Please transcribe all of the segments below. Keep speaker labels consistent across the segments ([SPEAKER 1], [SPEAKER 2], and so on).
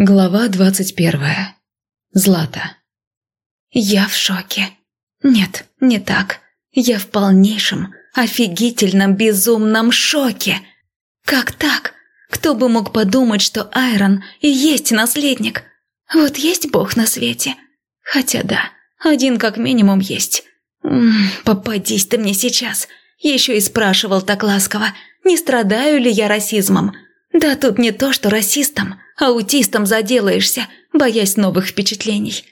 [SPEAKER 1] Глава двадцать первая. Злата.
[SPEAKER 2] Я в шоке. Нет, не так. Я в полнейшем, офигительном, безумном шоке. Как так? Кто бы мог подумать, что Айрон и есть наследник? Вот есть Бог на свете. Хотя да, один как минимум есть. М -м, попадись ты мне сейчас. Еще и спрашивал так ласково, не страдаю ли я расизмом. Да тут не то, что расистом – аутистом заделаешься, боясь новых впечатлений.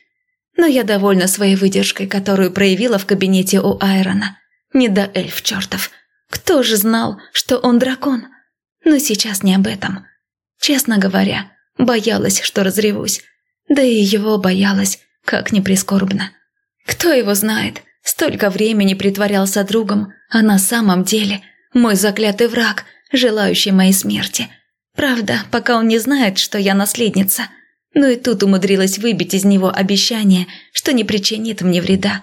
[SPEAKER 2] Но я довольна своей выдержкой, которую проявила в кабинете у Айрона. Не до эльф чертов. Кто же знал, что он дракон? Но сейчас не об этом. Честно говоря, боялась, что разревусь. Да и его боялась, как ни прискорбно. Кто его знает, столько времени притворялся другом, а на самом деле мой заклятый враг, желающий моей смерти – Правда, пока он не знает, что я наследница. Но и тут умудрилась выбить из него обещание, что не причинит мне вреда.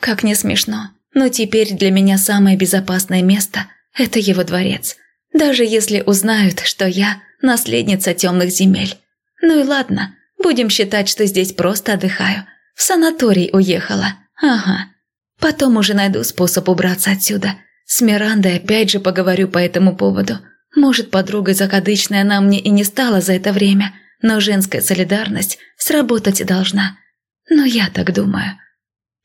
[SPEAKER 2] Как не смешно, но теперь для меня самое безопасное место – это его дворец. Даже если узнают, что я – наследница темных земель. Ну и ладно, будем считать, что здесь просто отдыхаю. В санаторий уехала. Ага. Потом уже найду способ убраться отсюда. С Мирандой опять же поговорю по этому поводу – может, подругой закадычной она мне и не стала за это время, но женская солидарность сработать должна. Но я так думаю.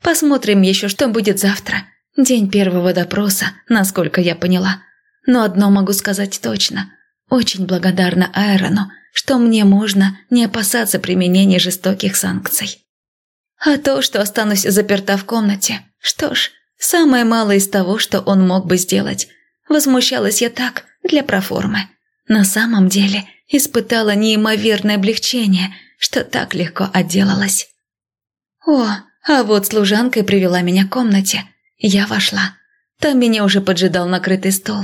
[SPEAKER 2] Посмотрим еще, что будет завтра. День первого допроса, насколько я поняла. Но одно могу сказать точно. Очень благодарна Айрону, что мне можно не опасаться применения жестоких санкций. А то, что останусь заперта в комнате, что ж, самое малое из того, что он мог бы сделать. Возмущалась я так, для проформы. На самом деле испытала неимоверное облегчение, что так легко отделалась. О, а вот служанка привела меня к комнате. Я вошла. Там меня уже поджидал накрытый стол.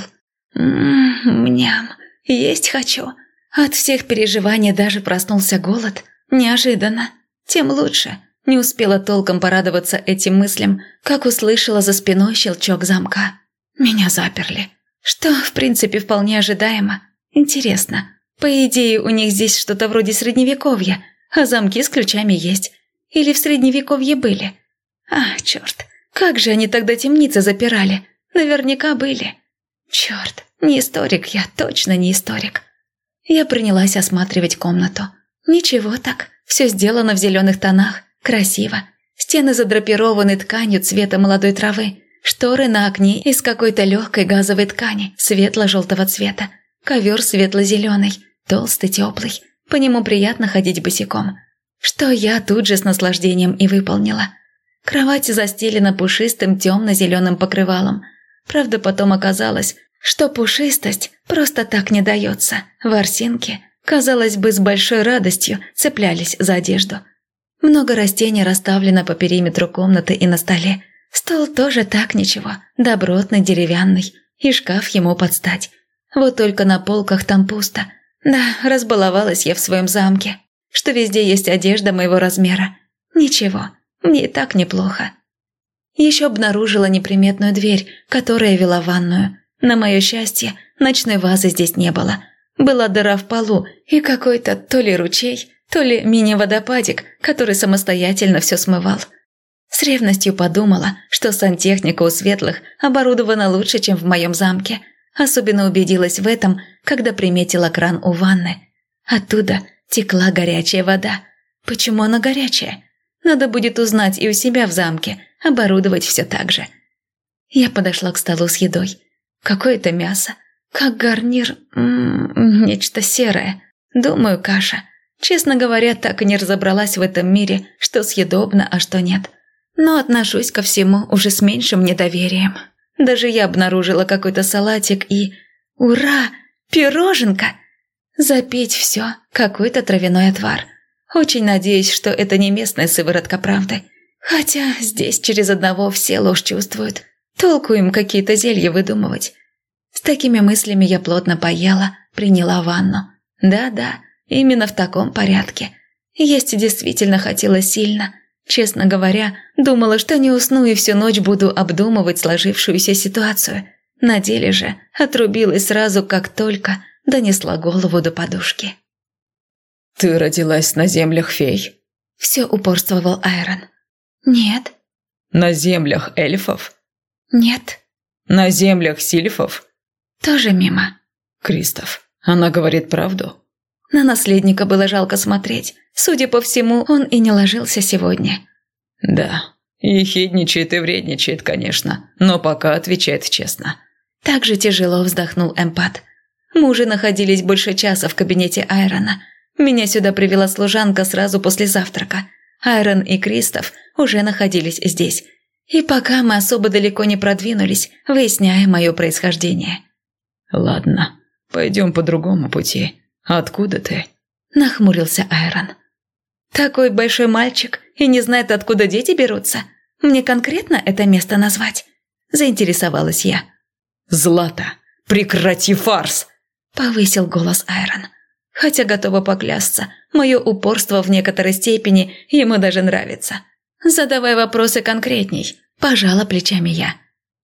[SPEAKER 2] Ммм, мням, есть хочу. От всех переживаний даже проснулся голод. Неожиданно. Тем лучше. Не успела толком порадоваться этим мыслям, как услышала за спиной щелчок замка. Меня заперли. Что, в принципе, вполне ожидаемо. Интересно, по идее, у них здесь что-то вроде средневековья, а замки с ключами есть. Или в средневековье были? А, черт, как же они тогда темницы запирали? Наверняка были. Черт, не историк я, точно не историк. Я принялась осматривать комнату. Ничего так, все сделано в зеленых тонах, красиво. Стены задрапированы тканью цвета молодой травы. Шторы на окне из какой-то легкой газовой ткани светло-желтого цвета. Ковер светло-зеленый, толстый, теплый. По нему приятно ходить босиком. Что я тут же с наслаждением и выполнила. Кровать застелена пушистым темно-зеленым покрывалом. Правда, потом оказалось, что пушистость просто так не дается. Ворсинки, казалось бы, с большой радостью цеплялись за одежду. Много растений расставлено по периметру комнаты и на столе – Стол тоже так ничего, добротный, деревянный, и шкаф ему подстать. Вот только на полках там пусто. Да, разбаловалась я в своем замке, что везде есть одежда моего размера. Ничего, мне и так неплохо. Еще обнаружила неприметную дверь, которая вела ванную. На мое счастье, ночной вазы здесь не было. Была дыра в полу и какой-то то ли ручей, то ли мини-водопадик, который самостоятельно все смывал. С ревностью подумала, что сантехника у светлых оборудована лучше, чем в моем замке. Особенно убедилась в этом, когда приметила кран у ванны. Оттуда текла горячая вода. Почему она горячая? Надо будет узнать и у себя в замке, оборудовать все так же. Я подошла к столу с едой. Какое-то мясо, как гарнир, м -м, нечто серое. Думаю, каша. Честно говоря, так и не разобралась в этом мире, что съедобно, а что нет но отношусь ко всему уже с меньшим недоверием. Даже я обнаружила какой-то салатик и... Ура! Пироженка! Запить все, какой-то травяной отвар. Очень надеюсь, что это не местная сыворотка правды. Хотя здесь через одного все ложь чувствуют. Толку им какие-то зелья выдумывать. С такими мыслями я плотно поела, приняла ванну. Да-да, именно в таком порядке. Есть действительно хотелось сильно – Честно говоря, думала, что не усну и всю ночь буду обдумывать сложившуюся ситуацию. На деле же отрубилась сразу, как только донесла голову до подушки.
[SPEAKER 3] «Ты родилась на землях фей?»
[SPEAKER 2] Все упорствовал Айрон. «Нет».
[SPEAKER 3] «На землях эльфов?»
[SPEAKER 2] «Нет».
[SPEAKER 3] «На землях сильфов?»
[SPEAKER 2] «Тоже мимо».
[SPEAKER 3] «Кристоф, она говорит правду?»
[SPEAKER 2] На наследника было жалко смотреть. Судя по всему, он и не ложился сегодня.
[SPEAKER 3] «Да, ехидничает и вредничает, конечно, но пока отвечает честно».
[SPEAKER 2] Так же тяжело вздохнул эмпат. Мы уже находились больше часа в кабинете Айрона. Меня сюда привела служанка сразу после завтрака. Айрон и Кристоф уже находились здесь. И пока мы особо далеко не продвинулись, выясняя мое происхождение.
[SPEAKER 3] «Ладно, пойдем по другому пути. Откуда ты?»
[SPEAKER 2] Нахмурился Айрон. «Такой большой мальчик и не знает, откуда дети берутся. Мне конкретно это место назвать?» Заинтересовалась я.
[SPEAKER 3] «Злата, прекрати фарс!»
[SPEAKER 2] Повысил голос Айрон. Хотя готова поклясться, мое упорство в некоторой степени ему даже нравится. Задавай вопросы конкретней. Пожала плечами я.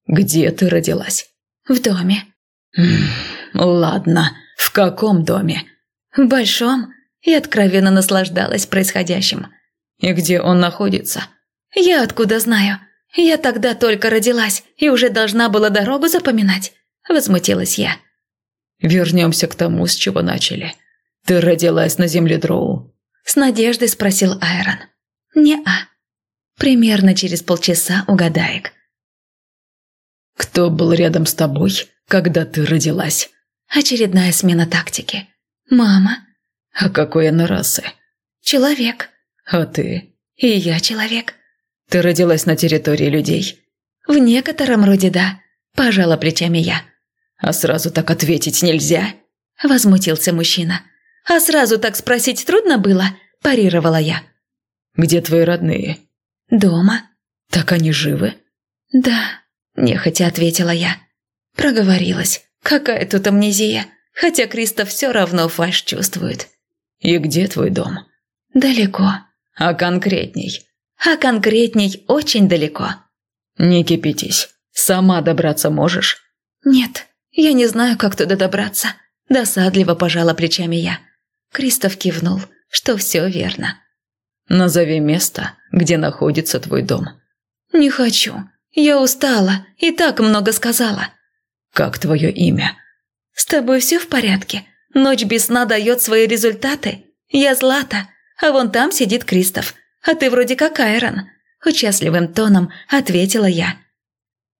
[SPEAKER 3] «Где ты родилась?»
[SPEAKER 2] «В доме».
[SPEAKER 3] «Ладно, в каком доме?»
[SPEAKER 2] «В большом». И откровенно наслаждалась происходящим.
[SPEAKER 3] «И где он находится?»
[SPEAKER 2] «Я откуда знаю? Я тогда только родилась и уже должна была дорогу запоминать». Возмутилась я.
[SPEAKER 3] Вернемся к тому, с чего начали. Ты родилась на земле Дроу?»
[SPEAKER 2] С надеждой спросил Айрон. «Не-а». Примерно через полчаса угадаек.
[SPEAKER 3] «Кто был рядом с тобой, когда ты родилась?»
[SPEAKER 2] Очередная смена тактики. «Мама».
[SPEAKER 3] «А какой она расы?»
[SPEAKER 2] «Человек».
[SPEAKER 3] «А ты?»
[SPEAKER 2] «И я человек».
[SPEAKER 3] «Ты родилась на территории людей?»
[SPEAKER 2] «В некотором роде да», – пожала плечами я.
[SPEAKER 3] «А сразу так ответить нельзя?»
[SPEAKER 2] – возмутился мужчина. «А сразу так спросить трудно было?» – парировала я.
[SPEAKER 3] «Где твои родные?»
[SPEAKER 2] «Дома».
[SPEAKER 3] «Так они живы?»
[SPEAKER 2] «Да», – нехотя ответила я. Проговорилась. Какая тут амнезия, хотя Кристоф все равно фальш чувствует.
[SPEAKER 3] «И где твой дом?»
[SPEAKER 2] «Далеко».
[SPEAKER 3] «А конкретней?»
[SPEAKER 2] «А конкретней очень далеко».
[SPEAKER 3] «Не кипятись. Сама добраться можешь?»
[SPEAKER 2] «Нет, «Я не знаю, как туда добраться», – досадливо пожала плечами я. Кристоф кивнул, что все верно.
[SPEAKER 3] «Назови место, где находится твой дом».
[SPEAKER 2] «Не хочу. Я устала и так много сказала».
[SPEAKER 3] «Как твое имя?»
[SPEAKER 2] «С тобой все в порядке? Ночь без сна дает свои результаты? Я Злата, а вон там сидит Кристоф, а ты вроде как Айрон», – участливым тоном ответила я.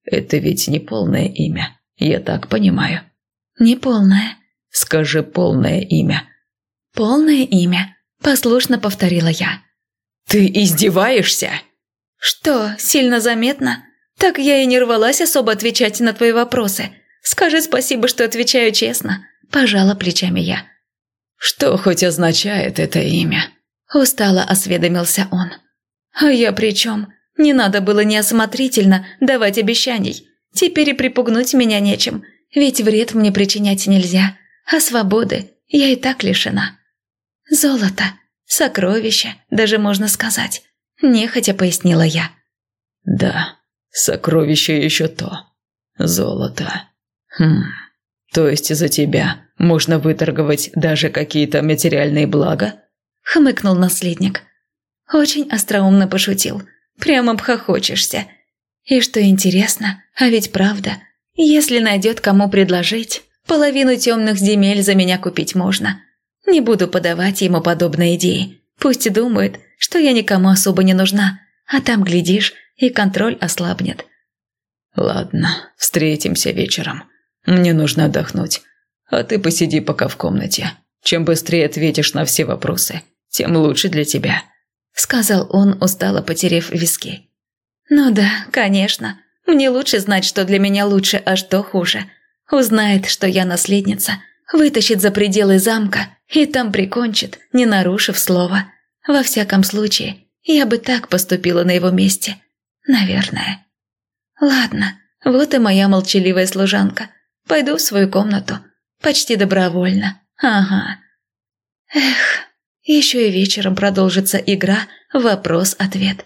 [SPEAKER 3] «Это ведь не полное имя. Я так понимаю.
[SPEAKER 2] Неполное.
[SPEAKER 3] Скажи полное имя.
[SPEAKER 2] Полное имя. Послушно повторила я.
[SPEAKER 3] Ты издеваешься?
[SPEAKER 2] Что, сильно заметно? Так я и не рвалась особо отвечать на твои вопросы. Скажи спасибо, что отвечаю честно. Пожала плечами я.
[SPEAKER 3] Что хоть означает это имя?
[SPEAKER 2] Устало осведомился он. А я при чем? Не надо было неосмотрительно давать обещаний. Теперь и припугнуть меня нечем, ведь вред мне причинять нельзя, а свободы я и так лишена. Золото, сокровище, даже можно сказать, нехотя пояснила я.
[SPEAKER 3] Да, сокровище еще то. Золото. Хм, то есть за тебя можно выторговать даже какие-то материальные блага?
[SPEAKER 2] Хмыкнул наследник. Очень остроумно пошутил. Прямо обхохочешься. И что интересно, а ведь правда, если найдет кому предложить, половину темных земель за меня купить можно. Не буду подавать ему подобные идеи. Пусть думает, что я никому особо не нужна, а там, глядишь, и контроль ослабнет.
[SPEAKER 3] Ладно, встретимся вечером. Мне нужно отдохнуть. А ты посиди пока в комнате. Чем быстрее ответишь на все вопросы, тем лучше для тебя», — сказал он, устало потерев виски.
[SPEAKER 2] «Ну да, конечно. Мне лучше знать, что для меня лучше, а что хуже. Узнает, что я наследница, вытащит за пределы замка и там прикончит, не нарушив слова. Во всяком случае, я бы так поступила на его месте. Наверное. Ладно, вот и моя молчаливая служанка. Пойду в свою комнату. Почти добровольно. Ага. Эх, еще и вечером продолжится игра «Вопрос-ответ»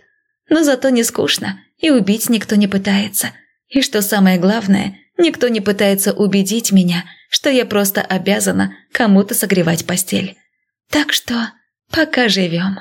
[SPEAKER 2] но зато не скучно, и убить никто не пытается. И что самое главное, никто не пытается убедить меня, что я просто обязана кому-то согревать постель. Так что Пока живем.